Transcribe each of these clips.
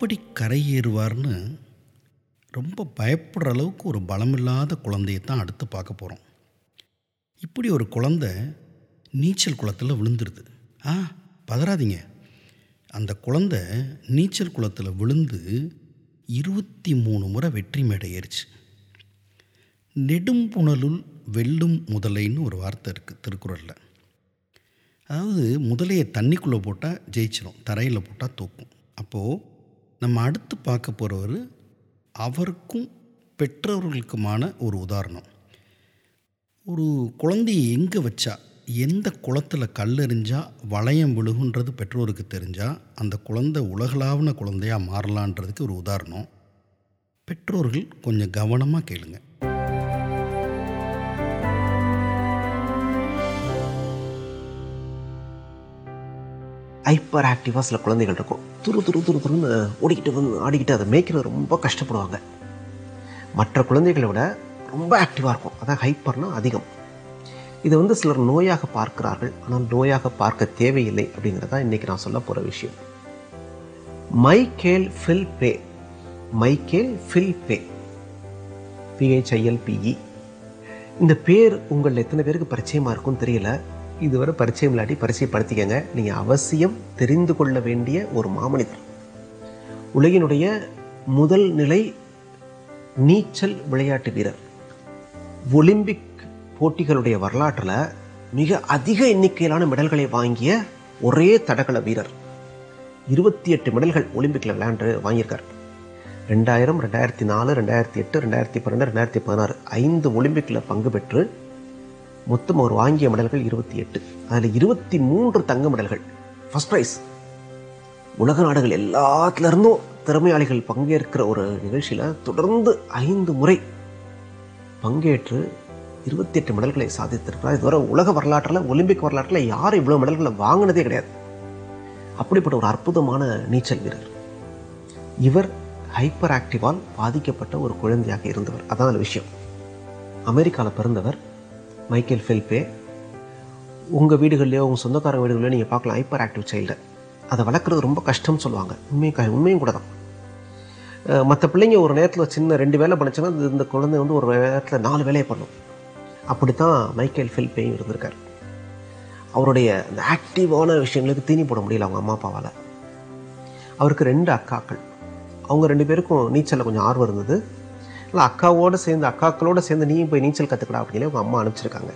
எப்படி கரையேறுவார்னு ரொம்ப பயப்படுற அளவுக்கு ஒரு பலமில்லாத குழந்தையை தான் அடுத்து பார்க்க போகிறோம் இப்படி ஒரு குழந்தை நீச்சல் குளத்தில் விழுந்துருது. ஆ பதறாதீங்க. அந்த குழந்தை நீச்சல் குளத்தில் விழுந்து இருபத்தி மூணு முறை வெற்றி மேடை ஏறிச்சு. நெடும்புணலுள் வெல்லும் முதலைன்னு ஒரு வார்த்தை இருக்குது திருக்குறளில். அதாவது முதலையை தண்ணிக்குள்ளே போட்டால் ஜெயிச்சிடும் தரையில் போட்டால் தூக்கும். அப்போது நம்ம அடுத்து பார்க்க போகிறவர் அவருக்கும் பெற்றவர்களுக்குமான ஒரு உதாரணம். ஒரு குழந்தையை எங்கே வச்சா எந்த குளத்தில் கல் வளையம் விழுகுன்றது பெற்றோருக்கு தெரிஞ்சால் அந்த குழந்தை உலகளாவின குழந்தையாக மாறலான்றதுக்கு ஒரு உதாரணம். பெற்றோர்கள் கொஞ்சம் கவனமாக கேளுங்கள் ஹைப்பர் ஆக்டிவாக சில குழந்தைகள் இருக்கும். துரு துரு துரு துருன்னு ஓடிக்கிட்டு வந்து ஆடிக்கிட்டு அதை மேய்க்கிறது ரொம்ப கஷ்டப்படுவாங்க. மற்ற குழந்தைகளை விட ரொம்ப ஆக்டிவாக இருக்கும். அதான் ஹைப்பர்னால் அதிகம். இதை வந்து சிலர் நோயாக பார்க்கிறார்கள். ஆனால் நோயாக பார்க்க தேவையில்லை அப்படிங்கிறது தான் இன்றைக்கி நான் சொல்ல போகிற விஷயம். Michael Phelps Michael Phelps P H I L P E இந்த பேர் உங்களில் எத்தனை பேருக்கு பரிச்சயமாக இருக்கும்னு தெரியல. இதுவரை பரிச்சயம் இல்லாட்டி பரிச்சயப்படுத்திக்கங்க. நீங்கள் அவசியம் தெரிந்து கொள்ள வேண்டிய ஒரு மாமனிதர். உலகினுடைய முதல் நிலை நீச்சல் விளையாட்டு வீரர். ஒலிம்பிக் போட்டிகளுடைய வரலாற்றில் மிக அதிக எண்ணிக்கையிலான மெடல்களை வாங்கிய ஒரே தடகள வீரர். இருபத்தி எட்டு மெடல்கள் ஒலிம்பிக்கில் விளையாண்டு வாங்கியிருக்கார். ரெண்டாயிரம் ரெண்டாயிரத்தி நாலு ரெண்டாயிரத்தி எட்டு ரெண்டாயிரத்தி பன்னெண்டு ரெண்டாயிரத்தி பதினாறு ஐந்து ஒலிம்பிக்கில் பங்கு பெற்று மொத்தம் அவர் வாங்கிய மெடல்கள் இருபத்தி எட்டு. அதில் இருபத்தி மூன்று தங்க மெடல்கள். ஃபஸ்ட் ப்ரைஸ் உலக நாடுகள் எல்லாத்துலேருந்தும் திறமையாளிகள் பங்கேற்கிற ஒரு நிகழ்ச்சியில் தொடர்ந்து ஐந்து முறை பங்கேற்று இருபத்தி எட்டு மெடல்களை சாதித்திருக்கிறார். இதுவரை உலக வரலாற்றில் ஒலிம்பிக் வரலாற்றில் யாரும் இவ்வளோ மெடல்களை வாங்கினதே கிடையாது. அப்படிப்பட்ட ஒரு அற்புதமான நீச்சல் வீரர். இவர் ஹைப்பர் ஆக்டிவால் பாதிக்கப்பட்ட ஒரு குழந்தையாக இருந்தவர். அதான் விஷயம். அமெரிக்காவில் பிறந்தவர் மைக்கேல் ஃபெல்பே உங்கள் வீடுகள்லையோ உங்கள் சொந்தக்காரங்க வீடுகள்லையோ நீங்கள் பார்க்கலாம். ஹைப்பர் ஆக்டிவ் சைல்டு அதை வளர்க்குறது ரொம்ப கஷ்டம்னு சொல்லுவாங்க. உண்மையும் க உண்மையும் கூட தான். மற்ற பிள்ளைங்க ஒரு நேரத்தில் சின்ன ரெண்டு வேலை பண்ணிச்சுன்னா இந்த குழந்தை வந்து ஒரு நேரத்தில் நாலு வேலையை பண்ணும். அப்படி தான் மைக்கேல் ஃபெல்பேயும் இருந்திருக்கார். அவருடைய அந்த ஆக்டிவான விஷயங்களுக்கு தீனி போட முடியல அவங்க அம்மா அப்பாவால். அவருக்கு ரெண்டு அக்காக்கள். அவங்க ரெண்டு பேருக்கும் நீச்சலில் கொஞ்சம் ஆர்வம் இருந்தது. இல்லை அக்காவோடு சேர்ந்து அக்காக்களோடு சேர்ந்து நீயும் போய் நீச்சல் கற்றுக்கடா அப்படின்னு அவங்க அம்மா அனுப்பிச்சிருக்காங்க.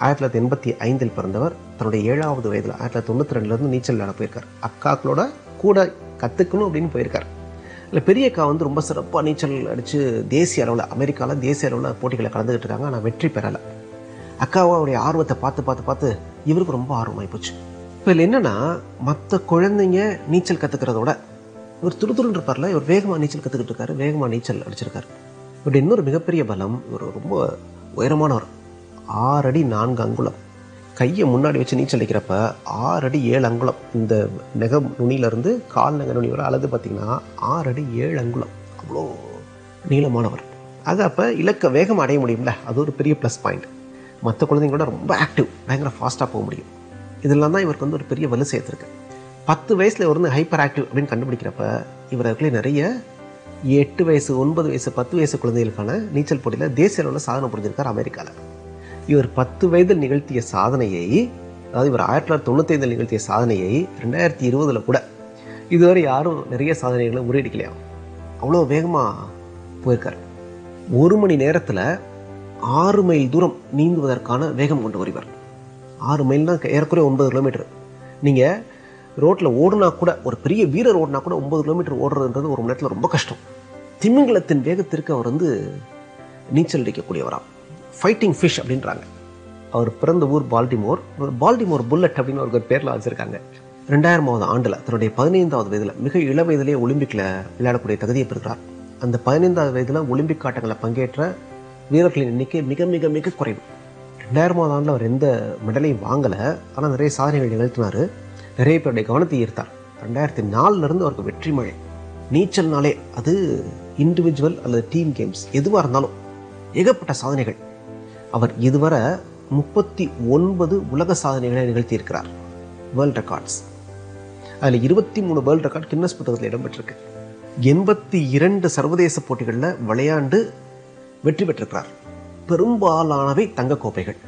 ஆயிரத்தி தொள்ளாயிரத்தி எண்பத்தி ஐந்தில் பிறந்தவர் தன்னுடைய ஏழாவது வயதில் ஆயிரத்தி தொள்ளாயிரத்தி தொண்ணூற்றி ரெண்டுலேருந்து நீச்சல் விளையாட போயிருக்கார். அக்காக்களோட கூட கற்றுக்கணும் அப்படின்னு போயிருக்கார். இல்லை பெரிய அக்கா வந்து ரொம்ப சிறப்பாக நீச்சல் அடித்து தேசிய அளவில் அமெரிக்காவில் தேசிய அளவில் போட்டிகளை கலந்துக்கிட்டு இருக்காங்க. ஆனால் வெற்றி பெறலை. அக்காவோடைய அவருடைய ஆர்வத்தை பார்த்து பார்த்து பார்த்து இவருக்கு ரொம்ப ஆர்வமாகி போச்சு. இப்போ இதில் என்னென்னா மற்ற குழந்தைங்க நீச்சல் கற்றுக்கிறதோட இவர் துருதுருன்ற இருப்பார்ல இவர் வேகமாக நீச்சல் கற்றுக்கிட்டு இருக்காரு வேகமாக நீச்சல் அடிச்சிருக்காரு. பட் இன்னொரு மிகப்பெரிய பலம் ஒரு ரொம்ப உயரமானவர் ஆறு அடி நான்கு அங்குலம். கையை முன்னாடி வச்சு நீச்சல் அடிக்கிறப்ப ஆறு அடி ஏழு அங்குலம். இந்த நெக நுனியிலேருந்து கால் நெக நுனி வரை அளந்து பார்த்திங்கன்னா ஆறு அடி ஏழு அங்குலம். அவ்வளோ நீளமானவர். அது அப்போ இலக்க வேகம் அடைய முடியும்ல? அது ஒரு பெரிய ப்ளஸ் பாயிண்ட் மற்ற குழந்தைங்களோட ரொம்ப ஆக்டிவ் பயங்கர ஃபாஸ்ட்டாக போக முடியும். இதெல்லாம் தான் இவருக்கு வந்து ஒரு பெரிய வலு சேர்த்துருக்கு. பத்து வயசில் இவர் வந்து ஹைப்பர் ஆக்டிவ் அப்படின்னு கண்டுபிடிக்கிறப்ப இவருக்குள்ளே நிறைய எட்டு வயசு ஒன்பது வயசு பத்து வயசு குழந்தைகளுக்கான நீச்சல் போட்டியில் தேசிய அளவில் சாதனை புரிஞ்சிருக்கார் அமெரிக்காவில் இவர் பத்து வயதில் நிகழ்த்திய சாதனையை அதாவது இவர் ஆயிரத்தி தொள்ளாயிரத்தி தொண்ணூத்தைந்தில் நிகழ்த்திய சாதனையை ரெண்டாயிரத்தி இருபதில் கூட இதுவரை யாரும் நிறைய சாதனைகளை முறியடிக்கலையாம் அவ்வளோ வேகமாக போயிருக்கார். ஒரு மணி நேரத்தில் ஆறு மைல் தூரம் நீந்துவதற்கான வேகம் கொண்டு வருவார் ஆறு மைல்னா ஏறக்குறைய ஒன்பது கிலோமீட்டர். நீங்கள் ரோட்டில் ஓடுனா கூட ஒரு பெரிய வீரர் ஓடினா கூட ஒன்பது கிலோமீட்டர் ஓடுறதுன்றது ஒரு மணி நேரத்தில் ரொம்ப கஷ்டம். திமிங்கலத்தின் வேகத்திற்கு அவர் வந்து நீச்சல் அடிக்கக்கூடியவராம் ஃபைட்டிங் ஃபிஷ் அப்படின்றாங்க. அவர் பிறந்த ஊர் பால்டிமோர். பால்டிமோர் புல்லட் அப்படின்னு ஒரு பேரில் வச்சுருக்காங்க. ரெண்டாயிரமாவது ஆண்டில் தன்னுடைய பதினைந்தாவது வயதில் மிக இள வயதிலேயே ஒலிம்பிக்கில் விளையாடக்கூடிய தகுதியை பெறுகிறார். அந்த பதினைந்தாவது வயதில் ஒலிம்பிக் ஆட்டங்களில் பங்கேற்ற வீரர்களின் எண்ணிக்கை மிக மிக மிக குறைவு. ரெண்டாயிரமாவது ஆண்டில் அவர் எந்த மெடலையும் வாங்கலை. ஆனால் நிறைய சாதனைகள் நிகழ்த்தினார். நிறைய பேருடைய கவனத்தை ஈர்த்தார் ரெண்டாயிரத்தி நாலுலேருந்து அவருக்கு வெற்றி மழை. நீச்சல்னாலே அது இண்டிவிஜுவல் அல்லது டீம் கேம்ஸ் எதுவாக இருந்தாலும் ஏகப்பட்ட சாதனைகள். அவர் இதுவரை முப்பத்தி ஒன்பது உலக சாதனைகளை நிகழ்த்தியிருக்கிறார். வேர்ல்ட் ரெக்கார்ட்ஸ் அதில் இருபத்தி மூணு வேர்ல்ட் ரெக்கார்ட் கின்னஸ் புத்தகத்தில் இடம்பெற்றிருக்கு. எண்பத்தி இரண்டு சர்வதேச போட்டிகளில் விளையாண்டு வெற்றி பெற்றிருக்கிறார். பெரும்பாலானவை தங்க கோப்பைகள்.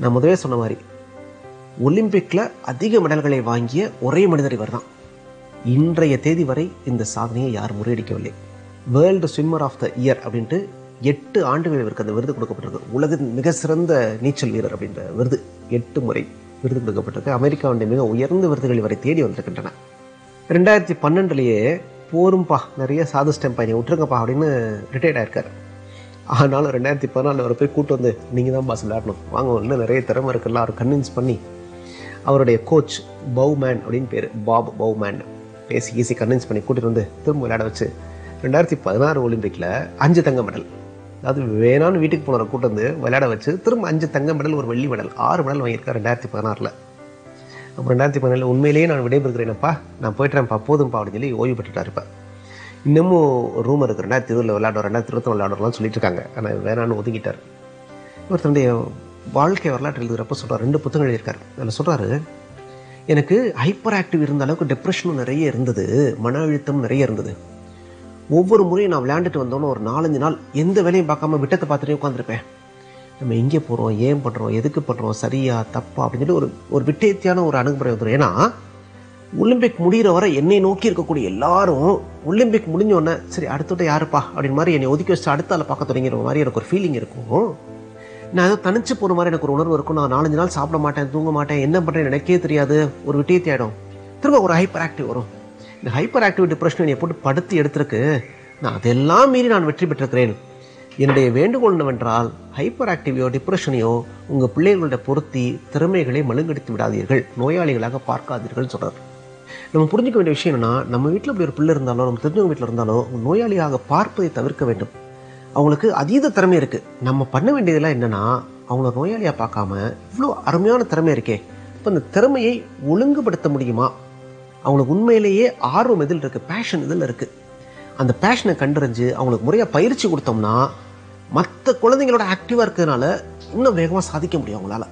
நான் முதவே சொன்ன மாதிரி ஒலிம்பிக்கில் அதிக மெடல்களை வாங்கிய ஒரே மனிதர் இவர் தான் இன்றைய தேதி வரை இந்த சாதனையை யாரும் முறியடிக்கவில்லை. World swimmer of the year அப்படின்ட்டு எட்டு ஆண்டுகள் இவருக்கு அந்த விருது கொடுக்கப்பட்டிருக்கு. உலகின் மிக சிறந்த நீச்சல் வீரர் அப்படின்ற விருது எட்டு முறை விருது கொடுக்கப்பட்டிருக்கு. அமெரிக்காவுடைய மிக உயர்ந்த விருதுகள் இவரை தேடி வந்திருக்கின்றன. ரெண்டாயிரத்தி பன்னெண்டுலேயே போரும்பா நிறைய சாதிச்சிட்டேன் பையன் விட்டுருங்கப்பா அப்படின்னு ரிட்டையர்ட் ஆயிருக்கார். ஆனாலும் ரெண்டாயிரத்தி பதினாலில் அவரை போய் கூட்டு வந்து நீங்கள் தான் பாஸ் விளையாடணும் வாங்க இன்னும் நிறைய திறமை இருக்குல்ல அவர் கன்வின்ஸ் பண்ணி அவருடைய கோச் பவுமேன் அப்படின்னு பேர். Bob Bowman. பேசி ஈஸி கன்வின்ஸ் பண்ணி கூட்டிட்டு வந்து திரும்ப விளையாட வச்சு ரெண்டாயிரத்தி பதினாறு ஒலிம்பிக்கில் அஞ்சு தங்க மெடல் அதாவது வேணான்னு வீட்டுக்கு போனவரை கூட்டு வந்து விளையாட வச்சு திரும்ப அஞ்சு தங்க மெடல் ஒரு வெள்ளி மெடல் ஆறு மெடல் வாங்கியிருக்கார் ரெண்டாயிரத்தி பதினாறில். அப்புறம் ரெண்டாயிரத்தி பதினேழு உண்மையிலேயே நான் விடைபெறுகிறேனப்பா நான் போயிட்டுறேன்ப்பா போதும்ப்பா அப்படின்னு சொல்லி ஓய்வு பெற்றுட்டார் இப்போ. இன்னமும் ரூம் இருக்குது ரெண்டாயிரத்தி இருபதில் விளையாடுவோம் ரெண்டாயிரத்தி இருபத்தி விளையாடுறோம்லாம் சொல்லிட்டு இருக்காங்க. ஆனால் வேணான்னு ஒதுக்கிட்டார் இவர் தன்னுடைய வாழ்க்கை வரலாற்று எழுதுகிறப்ப சொல்கிறார் ரெண்டு புத்தகங்கள் எழுதியிருக்காரு. அதில் சொல்கிறாரு எனக்கு ஹைப்பர் ஆக்டிவ் இருந்த அளவுக்கு டிப்ரெஷனும் நிறைய இருந்தது மன அழுத்தம் நிறைய இருந்தது. ஒவ்வொரு முறையும் நான் விளையாண்டுட்டு வந்தோன்னு ஒரு நாலஞ்சு நாள் எந்த வேலையும் பார்க்காம விட்டத்தை பார்த்துட்டே உட்காந்துருப்பேன் நம்ம எங்கே போகிறோம் ஏன் பண்ணுறோம் எதுக்கு பண்ணுறோம் சரியா தப்பா அப்படின்னு சொல்லி ஒரு ஒரு விட்டேத்தியான ஒரு அணுகுமுறை வந்துடும். ஏன்னா ஒலிம்பிக் முடிகிற வரை என்னை நோக்கி இருக்கக்கூடிய எல்லாரும் ஒலிம்பிக் முடிஞ்சோடனே சரி அடுத்தோட யாருப்பா? அப்படின்னு மாதிரி என்னை ஒதுக்கி வச்சு அடுத்தால பார்க்க தொடங்கிற மாதிரி எனக்கு ஒரு ஃபீலிங் இருக்கும். நான் ஏதோ தனிச்சு போகிற மாதிரி எனக்கு ஒரு உணர்வு இருக்கும். நான் நாலஞ்சு நாள் சாப்பிட மாட்டேன் தூங்க மாட்டேன் என்ன பண்ணுறேன் எனக்கே தெரியாது. ஒரு விட்டேத்தி தேடும். திரும்ப ஒரு ஹைப்பர் ஆக்டிவ் வரும். இந்த ஹைப்பர் ஆக்டிவ் டிப்ரெஷன் என்னை போட்டு படுத்து எடுத்திருக்கு. நான் அதெல்லாம் மீறி நான் வெற்றி பெற்றிருக்கிறேன். என்னுடைய வேண்டுகோள் என்னவென்றால் ஹைப்பர் ஆக்டிவையோ டிப்ரெஷனையோ உங்கள் பிள்ளைகளோட பொருத்தி திறமைகளை மழுங்கடித்து விடாதீர்கள். நோயாளிகளாக பார்க்காதீர்கள் சொல்கிறார் நம்ம புரிஞ்சுக்க வேண்டிய விஷயம் என்னன்னா நம்ம வீட்டில் இப்படி ஒரு பிள்ளை இருந்தாலோ நம்ம தெரிஞ்சவங்க வீட்டில் இருந்தாலோ நோயாளியாக பார்ப்பதை தவிர்க்க வேண்டும். அவங்களுக்கு அதீத திறமை இருக்குது நம்ம பண்ண வேண்டியதெல்லாம் என்னென்னா அவங்கள நோயாளியாக பார்க்காம இவ்வளோ அருமையான திறமை இருக்கே. இப்போ அந்த திறமையை ஒழுங்குபடுத்த முடியுமா? அவங்களுக்கு உண்மையிலேயே ஆர்வம் எதில் இருக்குது பேஷன் இதில் இருக்குது அந்த பேஷனை கண்டறிஞ்சு அவங்களுக்கு முறையாக பயிற்சி கொடுத்தோம்னா மற்ற குழந்தைங்களோட ஆக்டிவாக இருக்கிறதுனால இன்னும் வேகமாக சாதிக்க முடியும் அவங்களால.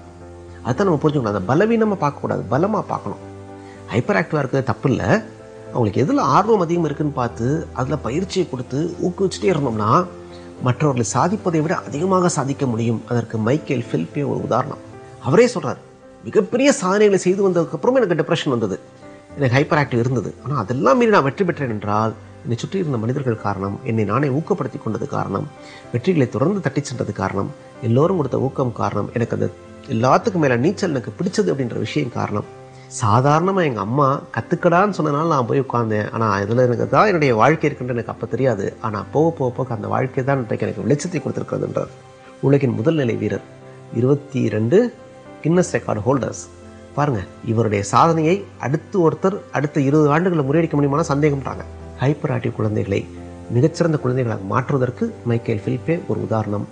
அதுதான் நம்ம புரிஞ்சுக்கணும். அந்த பலவீனமாக பார்க்கக்கூடாது. பலமாக பார்க்கணும். ஹைப்பர் ஆக்டிவாக இருக்கிறது தப்பு இல்லை. அவங்களுக்கு எதில் ஆர்வம் அதிகம் இருக்குன்னு பார்த்து அதில் பயிற்சியை கொடுத்து ஊக்குவிச்சுட்டே இருந்தோம்னா மற்றவர்களை சாதிப்பதை விட அதிகமாக சாதிக்க முடியும். அதற்கு மைக்கேல் ஃபில்பே ஒரு உதாரணம். அவரே சொல்கிறார் மிகப்பெரிய சாதனைகளை செய்து வந்ததுக்கப்புறமும் எனக்கு டிப்ரெஷன் வந்தது. எனக்கு ஹைப்பர் ஆக்டிவ் இருந்தது. ஆனால் அதெல்லாம் மீறி நான் வெற்றி பெற்றேன் என்றால் என்னை சுற்றி இருந்த மனிதர்கள் காரணம் என்னை நானே ஊக்கப்படுத்தி கொண்டது காரணம் வெற்றிகளை தொடர்ந்து தட்டி சென்றது காரணம் எல்லோரும் கொடுத்த ஊக்கம் காரணம் எனக்கு அந்த எல்லாத்துக்கும் மேலே நீச்சல் எனக்கு பிடிச்சது அப்படின்ற விஷயம் காரணம் சாதாரணமாக எங்கள் அம்மா கற்றுக்கடான்னு சொன்னனால நான் போய் உட்காந்தேன் ஆனால் இதில் எனக்கு தான் என்னுடைய வாழ்க்கை இருக்குன்ற எனக்கு அப்போ தெரியாது. ஆனால் போக போக போக அந்த வாழ்க்கை தான் இன்றைக்கு எனக்கு வெளிச்சத்தை கொடுத்துருக்கிறதுன்றார். உலகின் முதல் நிலை வீரர் இருபத்தி ரெண்டு கின்னஸ் ரெக்கார்டு ஹோல்டர்ஸ் பாருங்கள் இவருடைய சாதனையை அடுத்து ஒருத்தர் அடுத்த இருபது ஆண்டுகளில் முறியடிக்க முடியுமான சந்தேகம்ன்றாங்க. ஹைப்பர் ஆட்டிவ் குழந்தைகளை மிகச்சிறந்த குழந்தைகளாக மாற்றுவதற்கு மைக்கேல் ஃபிலிப்பே ஒரு உதாரணம்.